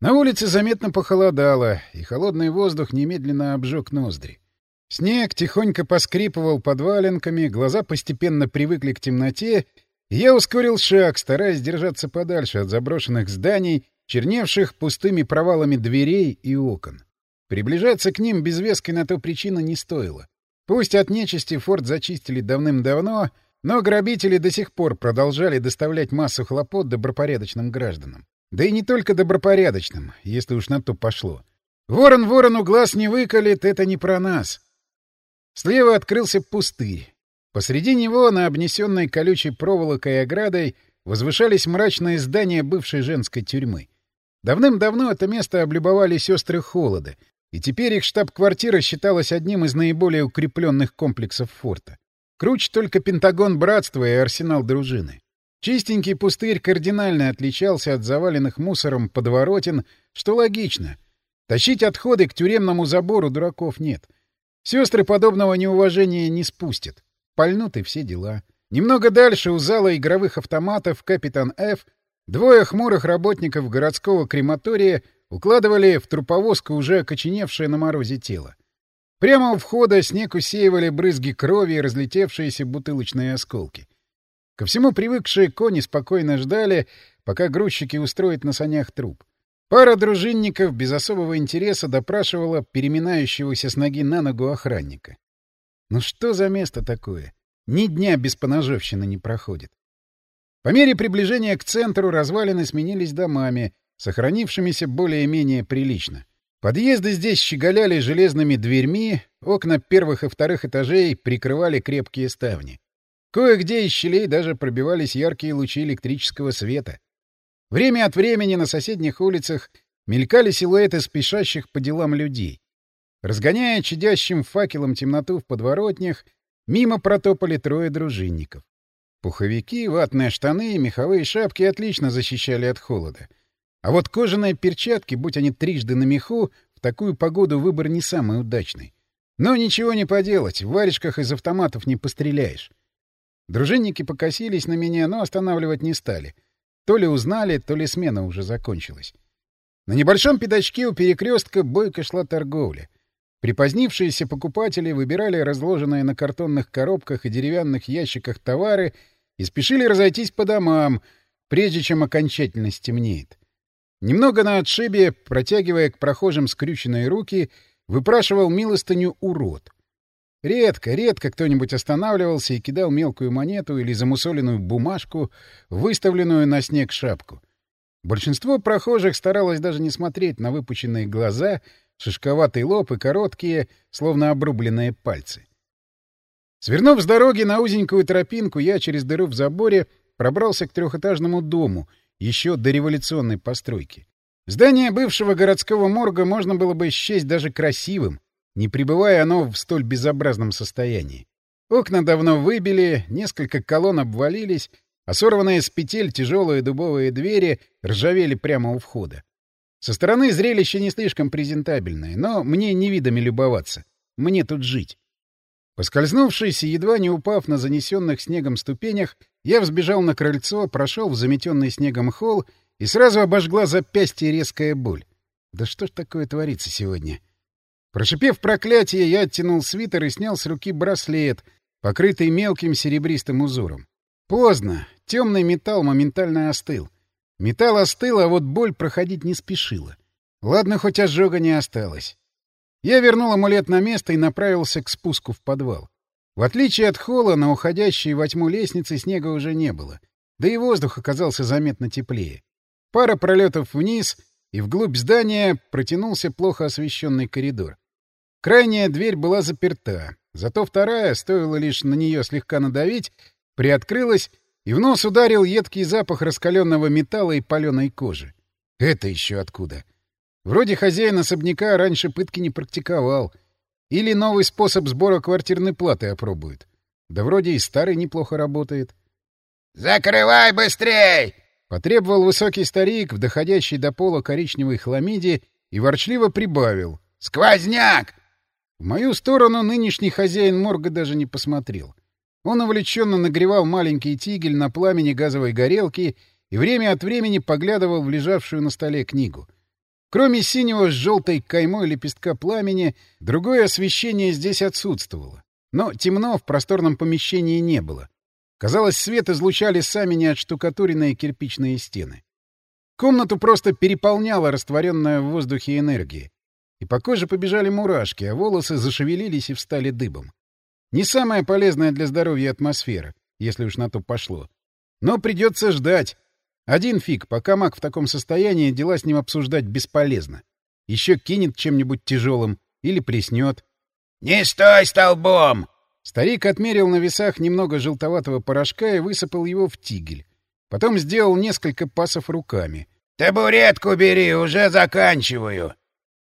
На улице заметно похолодало, и холодный воздух немедленно обжег ноздри. Снег тихонько поскрипывал под валенками, глаза постепенно привыкли к темноте, и я ускорил шаг, стараясь держаться подальше от заброшенных зданий, черневших пустыми провалами дверей и окон. Приближаться к ним без веской на то причины не стоило. Пусть от нечисти форт зачистили давным-давно, но грабители до сих пор продолжали доставлять массу хлопот добропорядочным гражданам. Да и не только добропорядочным, если уж на то пошло. Ворон ворону глаз не выколет, это не про нас. Слева открылся пустырь. Посреди него, на обнесенной колючей проволокой оградой, возвышались мрачные здания бывшей женской тюрьмы. Давным-давно это место облюбовали сестры Холода, и теперь их штаб-квартира считалась одним из наиболее укрепленных комплексов форта. Круч только Пентагон Братства и арсенал дружины. Чистенький пустырь кардинально отличался от заваленных мусором подворотен, что логично. Тащить отходы к тюремному забору дураков нет. Сестры подобного неуважения не спустят. Пальнут и все дела. Немного дальше у зала игровых автоматов «Капитан Ф» двое хмурых работников городского крематория укладывали в труповозку уже окоченевшее на морозе тело. Прямо у входа снег усеивали брызги крови и разлетевшиеся бутылочные осколки. Ко всему привыкшие кони спокойно ждали, пока грузчики устроят на санях труп. Пара дружинников без особого интереса допрашивала переминающегося с ноги на ногу охранника. Ну что за место такое? Ни дня без поножовщины не проходит. По мере приближения к центру развалины сменились домами, сохранившимися более-менее прилично. Подъезды здесь щеголяли железными дверьми, окна первых и вторых этажей прикрывали крепкие ставни. Кое-где из щелей даже пробивались яркие лучи электрического света. Время от времени на соседних улицах мелькали силуэты спешащих по делам людей. Разгоняя чадящим факелом темноту в подворотнях, мимо протопали трое дружинников. Пуховики, ватные штаны и меховые шапки отлично защищали от холода. А вот кожаные перчатки, будь они трижды на меху, в такую погоду выбор не самый удачный. Но ничего не поделать, в варежках из автоматов не постреляешь. Дружинники покосились на меня, но останавливать не стали. То ли узнали, то ли смена уже закончилась. На небольшом пятачке у перекрестка бойко шла торговля. Припозднившиеся покупатели выбирали разложенные на картонных коробках и деревянных ящиках товары и спешили разойтись по домам, прежде чем окончательно стемнеет. Немного на отшибе, протягивая к прохожим скрюченные руки, выпрашивал милостыню урод — Редко, редко кто-нибудь останавливался и кидал мелкую монету или замусоленную бумажку, выставленную на снег шапку. Большинство прохожих старалось даже не смотреть на выпученные глаза, шишковатый лоб и короткие, словно обрубленные пальцы. Свернув с дороги на узенькую тропинку, я через дыру в заборе пробрался к трехэтажному дому, еще до революционной постройки. Здание бывшего городского морга можно было бы счесть даже красивым, не пребывая оно в столь безобразном состоянии. Окна давно выбили, несколько колонн обвалились, а сорванные с петель тяжелые дубовые двери ржавели прямо у входа. Со стороны зрелище не слишком презентабельное, но мне не видами любоваться. Мне тут жить. Поскользнувшись и едва не упав на занесенных снегом ступенях, я взбежал на крыльцо, прошел в заметенный снегом холл и сразу обожгла запястье резкая боль. Да что ж такое творится сегодня? — Прошипев проклятие, я оттянул свитер и снял с руки браслет, покрытый мелким серебристым узором. Поздно. Темный металл моментально остыл. Металл остыл, а вот боль проходить не спешила. Ладно, хоть ожога не осталось. Я вернул амулет на место и направился к спуску в подвал. В отличие от холла, на уходящей во тьму лестнице снега уже не было. Да и воздух оказался заметно теплее. Пара пролетов вниз, и вглубь здания протянулся плохо освещенный коридор. Крайняя дверь была заперта, зато вторая, стоило лишь на нее слегка надавить, приоткрылась, и в нос ударил едкий запах раскаленного металла и паленой кожи. Это еще откуда? Вроде хозяин особняка раньше пытки не практиковал. Или новый способ сбора квартирной платы опробует. Да вроде и старый неплохо работает. «Закрывай быстрей!» — потребовал высокий старик в доходящей до пола коричневой хламиде и ворчливо прибавил. «Сквозняк! В мою сторону нынешний хозяин морга даже не посмотрел. Он увлеченно нагревал маленький тигель на пламени газовой горелки и время от времени поглядывал в лежавшую на столе книгу. Кроме синего с желтой каймой лепестка пламени, другое освещение здесь отсутствовало. Но темно в просторном помещении не было. Казалось, свет излучали сами неотштукатуренные кирпичные стены. Комнату просто переполняла растворенная в воздухе энергия. И по коже побежали мурашки, а волосы зашевелились и встали дыбом. Не самая полезная для здоровья атмосфера, если уж на то пошло. Но придется ждать. Один фиг, пока маг в таком состоянии, дела с ним обсуждать бесполезно. Еще кинет чем-нибудь тяжелым или плеснет. «Не стой столбом!» Старик отмерил на весах немного желтоватого порошка и высыпал его в тигель. Потом сделал несколько пасов руками. «Табуретку бери, уже заканчиваю!»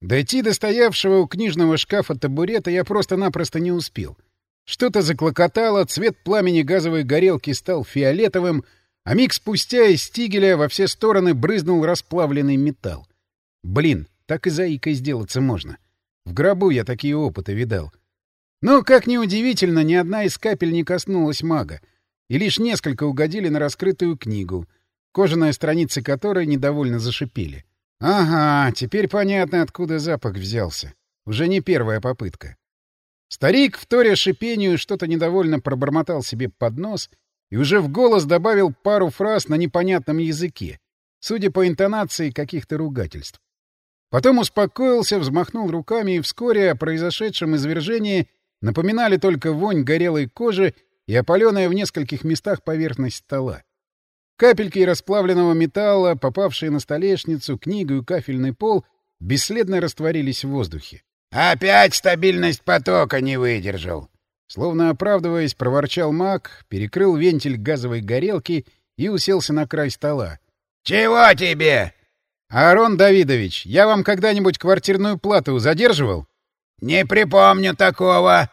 Дойти до стоявшего у книжного шкафа табурета я просто-напросто не успел. Что-то заклокотало, цвет пламени газовой горелки стал фиолетовым, а миг спустя из тигеля во все стороны брызнул расплавленный металл. Блин, так и заикой сделаться можно. В гробу я такие опыты видал. Но, как ни удивительно, ни одна из капель не коснулась мага, и лишь несколько угодили на раскрытую книгу, кожаные страницы которой недовольно зашипели. Ага, теперь понятно, откуда запах взялся. Уже не первая попытка. Старик, вторя шипению, что-то недовольно пробормотал себе под нос и уже в голос добавил пару фраз на непонятном языке, судя по интонации каких-то ругательств. Потом успокоился, взмахнул руками, и вскоре о произошедшем извержении напоминали только вонь горелой кожи и опаленная в нескольких местах поверхность стола. Капельки расплавленного металла, попавшие на столешницу, книгу и кафельный пол, бесследно растворились в воздухе. «Опять стабильность потока не выдержал!» Словно оправдываясь, проворчал маг, перекрыл вентиль газовой горелки и уселся на край стола. «Чего тебе?» «Аарон Давидович, я вам когда-нибудь квартирную плату задерживал?» «Не припомню такого».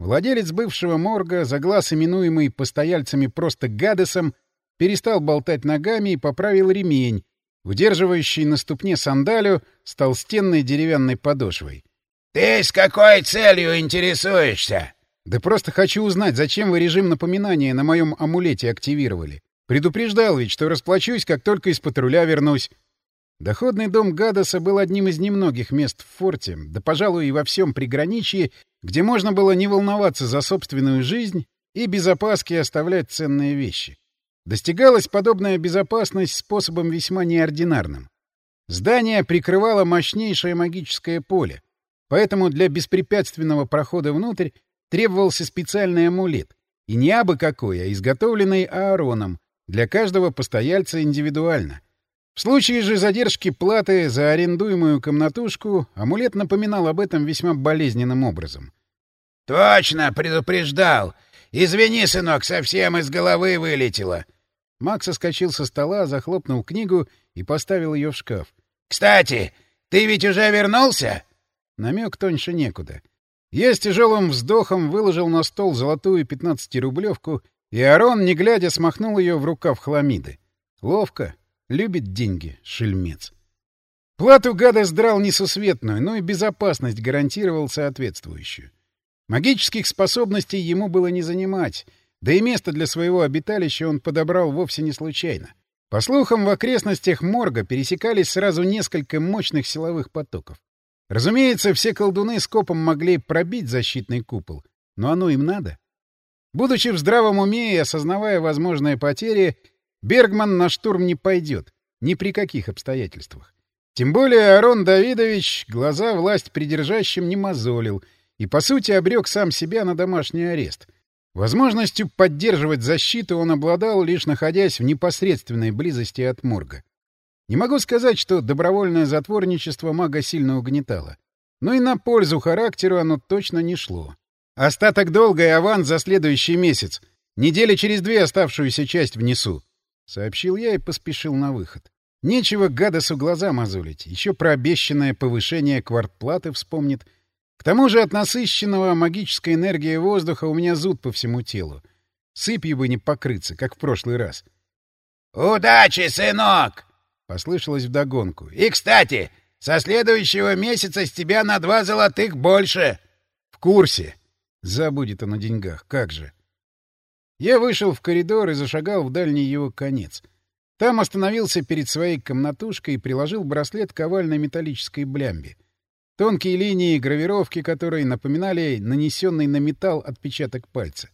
Владелец бывшего морга, за глаз именуемый постояльцами просто Гадесом, перестал болтать ногами и поправил ремень, удерживающий на ступне сандалю с толстенной деревянной подошвой. «Ты с какой целью интересуешься?» «Да просто хочу узнать, зачем вы режим напоминания на моем амулете активировали. Предупреждал ведь, что расплачусь, как только из патруля вернусь». Доходный дом Гадаса был одним из немногих мест в форте, да, пожалуй, и во всем приграничье, где можно было не волноваться за собственную жизнь и без опаски оставлять ценные вещи. Достигалась подобная безопасность способом весьма неординарным. Здание прикрывало мощнейшее магическое поле, поэтому для беспрепятственного прохода внутрь требовался специальный амулет, и не абы какой, а изготовленный Аароном, для каждого постояльца индивидуально — в случае же задержки платы за арендуемую комнатушку амулет напоминал об этом весьма болезненным образом. «Точно, предупреждал! Извини, сынок, совсем из головы вылетело!» Макс соскочил со стола, захлопнул книгу и поставил ее в шкаф. «Кстати, ты ведь уже вернулся?» Намек тоньше некуда. Я с тяжелым вздохом выложил на стол золотую пятнадцатирублевку, и Арон, не глядя, смахнул ее в рукав хламиды. Ловко, Любит деньги, шельмец. Плату гада сдрал несусветную, но и безопасность гарантировал соответствующую. Магических способностей ему было не занимать, да и место для своего обиталища он подобрал вовсе не случайно. По слухам, в окрестностях морга пересекались сразу несколько мощных силовых потоков. Разумеется, все колдуны скопом могли пробить защитный купол, но оно им надо. Будучи в здравом уме и осознавая возможные потери, Бергман на штурм не пойдет. Ни при каких обстоятельствах. Тем более Арон Давидович глаза власть придержащим не мозолил и, по сути, обрек сам себя на домашний арест. Возможностью поддерживать защиту он обладал, лишь находясь в непосредственной близости от морга. Не могу сказать, что добровольное затворничество мага сильно угнетало. Но и на пользу характеру оно точно не шло. Остаток долга и аванс за следующий месяц. Недели через две оставшуюся часть внесу. — сообщил я и поспешил на выход. Нечего Гадасу глаза мозолить. Еще про обещанное повышение квартплаты вспомнит. К тому же от насыщенного магической энергии воздуха у меня зуд по всему телу. Сыпью бы не покрыться, как в прошлый раз. «Удачи, сынок!» — послышалось вдогонку. «И, кстати, со следующего месяца с тебя на два золотых больше!» «В курсе!» Забудет он о деньгах, как же. Я вышел в коридор и зашагал в дальний его конец. Там остановился перед своей комнатушкой и приложил браслет к овальной металлической блямбе. Тонкие линии гравировки которой напоминали нанесенный на металл отпечаток пальца.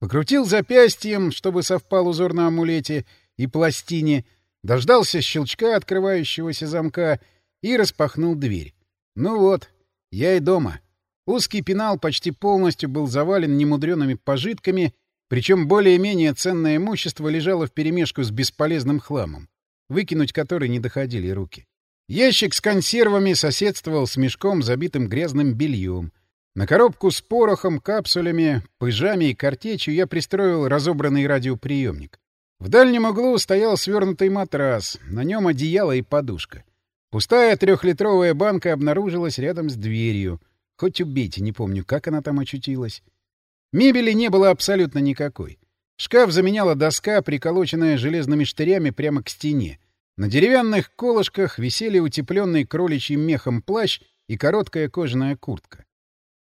Покрутил запястьем, чтобы совпал узор на амулете и пластине, дождался щелчка открывающегося замка и распахнул дверь. Ну вот, я и дома. Узкий пенал почти полностью был завален немудреными пожитками, причем более-менее ценное имущество лежало вперемешку с бесполезным хламом, выкинуть который не доходили руки. Ящик с консервами соседствовал с мешком, забитым грязным бельем. На коробку с порохом, капсулями, пыжами и картечью я пристроил разобранный радиоприемник. В дальнем углу стоял свернутый матрас, на нем одеяло и подушка. Пустая трехлитровая банка обнаружилась рядом с дверью. Хоть убейте, не помню, как она там очутилась. Мебели не было абсолютно никакой. Шкаф заменяла доска, приколоченная железными штырями прямо к стене. На деревянных колышках висели утепленный кроличьим мехом плащ и короткая кожаная куртка.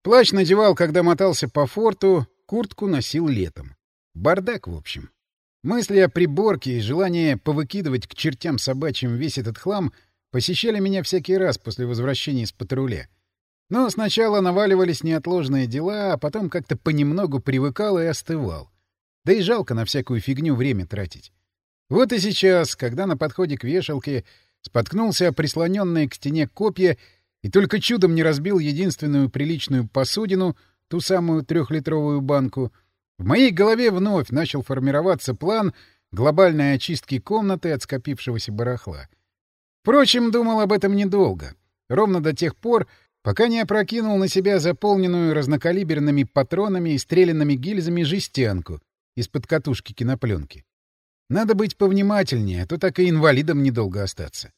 Плащ надевал, когда мотался по форту, куртку носил летом. Бардак, в общем. Мысли о приборке и желание повыкидывать к чертям собачьим весь этот хлам посещали меня всякий раз после возвращения из патруля. Но сначала наваливались неотложные дела, а потом как-то понемногу привыкал и остывал. Да и жалко на всякую фигню время тратить. Вот и сейчас, когда на подходе к вешалке споткнулся о прислоненные к стене копья и только чудом не разбил единственную приличную посудину, ту самую трехлитровую банку, в моей голове вновь начал формироваться план глобальной очистки комнаты от скопившегося барахла. Впрочем, думал об этом недолго. Ровно до тех пор, пока не опрокинул на себя заполненную разнокалиберными патронами и стрелянными гильзами жестянку из-под катушки кинопленки. Надо быть повнимательнее, а то так и инвалидом недолго остаться.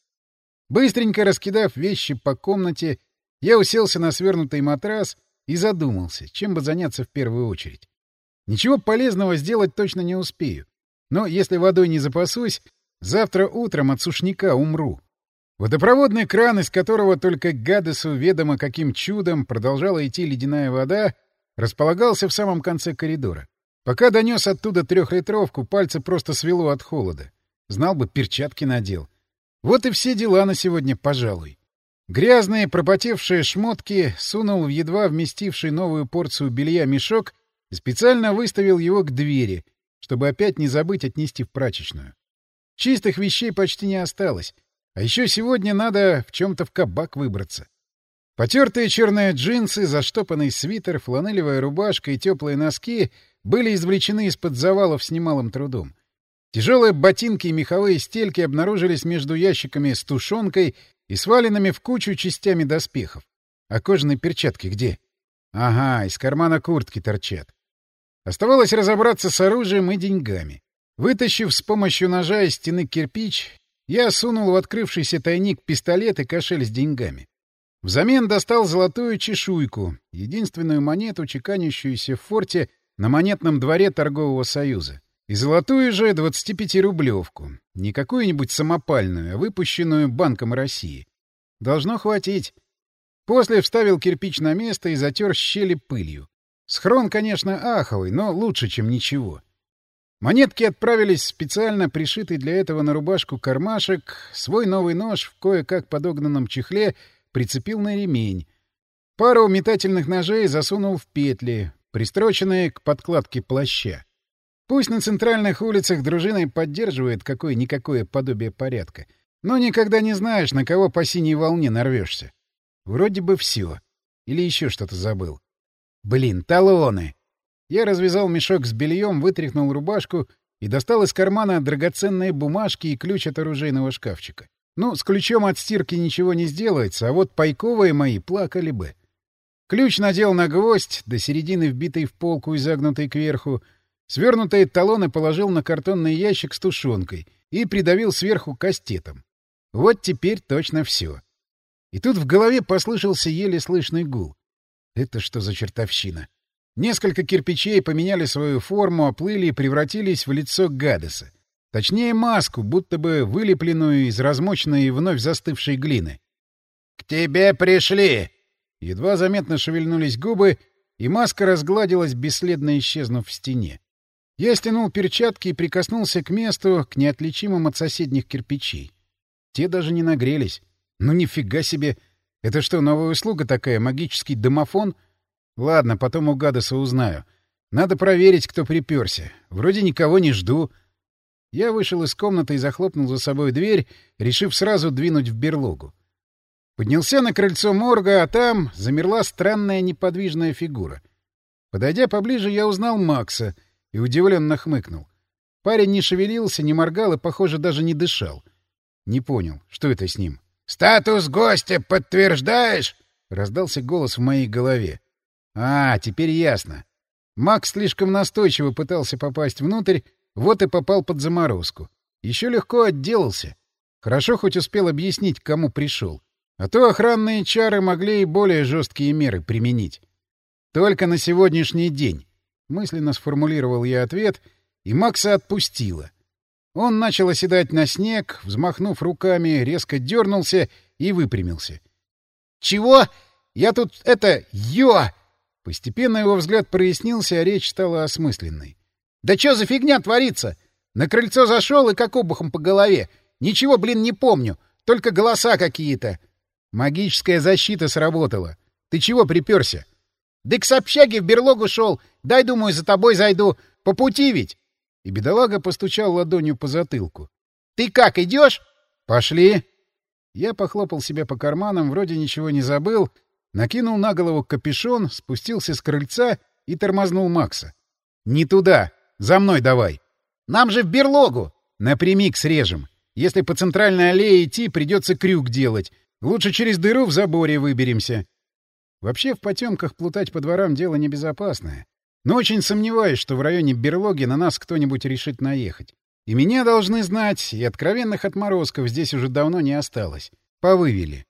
Быстренько раскидав вещи по комнате, я уселся на свернутый матрас и задумался, чем бы заняться в первую очередь. Ничего полезного сделать точно не успею. Но если водой не запасусь, завтра утром от сушняка умру. Водопроводный кран, из которого только Гадесу ведомо каким чудом продолжала идти ледяная вода, располагался в самом конце коридора. Пока донес оттуда трехлитровку, пальцы просто свело от холода. Знал бы, перчатки надел. Вот и все дела на сегодня, пожалуй. Грязные, пропотевшие шмотки сунул в едва вместивший новую порцию белья мешок и специально выставил его к двери, чтобы опять не забыть отнести в прачечную. Чистых вещей почти не осталось. А еще сегодня надо в чем-то в кабак выбраться. Потертые черные джинсы, заштопанный свитер, фланелевая рубашка и теплые носки — были извлечены из-под завалов с немалым трудом. Тяжелые ботинки и меховые стельки обнаружились между ящиками с тушенкой и сваленными в кучу частями доспехов. А кожаные перчатки где? Ага, из кармана куртки торчат. Оставалось разобраться с оружием и деньгами. Вытащив с помощью ножа из стены кирпич, я сунул в открывшийся тайник пистолет и кошель с деньгами. Взамен достал золотую чешуйку, единственную монету, чеканящуюся в форте на монетном дворе торгового союза. И золотую же 25-рублевку. Не какую-нибудь самопальную, а выпущенную Банком России. Должно хватить. После вставил кирпич на место и затер щели пылью. Схрон, конечно, аховый, но лучше, чем ничего. Монетки отправились в специально пришитый для этого на рубашку кармашек, свой новый нож в кое-как подогнанном чехле прицепил на ремень. Пару метательных ножей засунул в петли, пристроченные к подкладке плаща. Пусть на центральных улицах дружина поддерживает какое-никакое подобие порядка, но никогда не знаешь, на кого по синей волне нарвешься. Вроде бы все. Или еще что-то забыл. Блин, талоны! Я развязал мешок с бельем, вытряхнул рубашку и достал из кармана драгоценные бумажки и ключ от оружейного шкафчика. Ну, с ключом от стирки ничего не сделается, а вот пайковые мои плакали бы. Ключ надел на гвоздь, до середины вбитый в полку и загнутый кверху, свернутые талоны положил на картонный ящик с тушенкой и придавил сверху кастетом. Вот теперь точно все. И тут в голове послышался еле слышный гул. Это что за чертовщина? Несколько кирпичей поменяли свою форму, оплыли и превратились в лицо Гадеса. Точнее, маску, будто бы вылепленную из размоченной и вновь застывшей глины. — К тебе пришли! Едва заметно шевельнулись губы, и маска разгладилась, бесследно исчезнув в стене. Я стянул перчатки и прикоснулся к месту, к неотличимым от соседних кирпичей. Те даже не нагрелись. Ну нифига себе! Это что, новая услуга такая, магический домофон? Ладно, потом у Гадаса узнаю. Надо проверить, кто приперся. Вроде никого не жду. Я вышел из комнаты и захлопнул за собой дверь, решив сразу двинуть в берлогу. Поднялся на крыльцо морга, а там замерла странная неподвижная фигура. Подойдя поближе, я узнал Макса и удивленно хмыкнул. Парень не шевелился, не моргал и, похоже, даже не дышал. Не понял, что это с ним. «Статус гостя подтверждаешь?» — раздался голос в моей голове. «А, теперь ясно. Макс слишком настойчиво пытался попасть внутрь, вот и попал под заморозку. Еще легко отделался. Хорошо хоть успел объяснить, к кому пришел. А то охранные чары могли и более жесткие меры применить. Только на сегодняшний день. Мысленно сформулировал я ответ, и Макса отпустило. Он начал оседать на снег, взмахнув руками, резко дернулся и выпрямился. «Чего? Я тут это... Ё!» Постепенно его взгляд прояснился, а речь стала осмысленной. «Да что за фигня творится? На крыльцо зашел и как обухом по голове. Ничего, блин, не помню. Только голоса какие-то. Магическая защита сработала. Ты чего приперся? Да к общаге в берлогу шел. Дай, думаю, за тобой зайду. По пути ведь. И бедолага постучал ладонью по затылку. Ты как, идешь? Пошли. Я похлопал себя по карманам, вроде ничего не забыл, накинул на голову капюшон, спустился с крыльца и тормознул Макса. «Не туда! За мной давай!» «Нам же в берлогу!» «Напрямик срежем. Если по центральной аллее идти, придется крюк делать. Лучше через дыру в заборе выберемся». Вообще в потемках плутать по дворам дело небезопасное. Но очень сомневаюсь, что в районе берлоги на нас кто-нибудь решит наехать. И меня должны знать, и откровенных отморозков здесь уже давно не осталось. Повывели.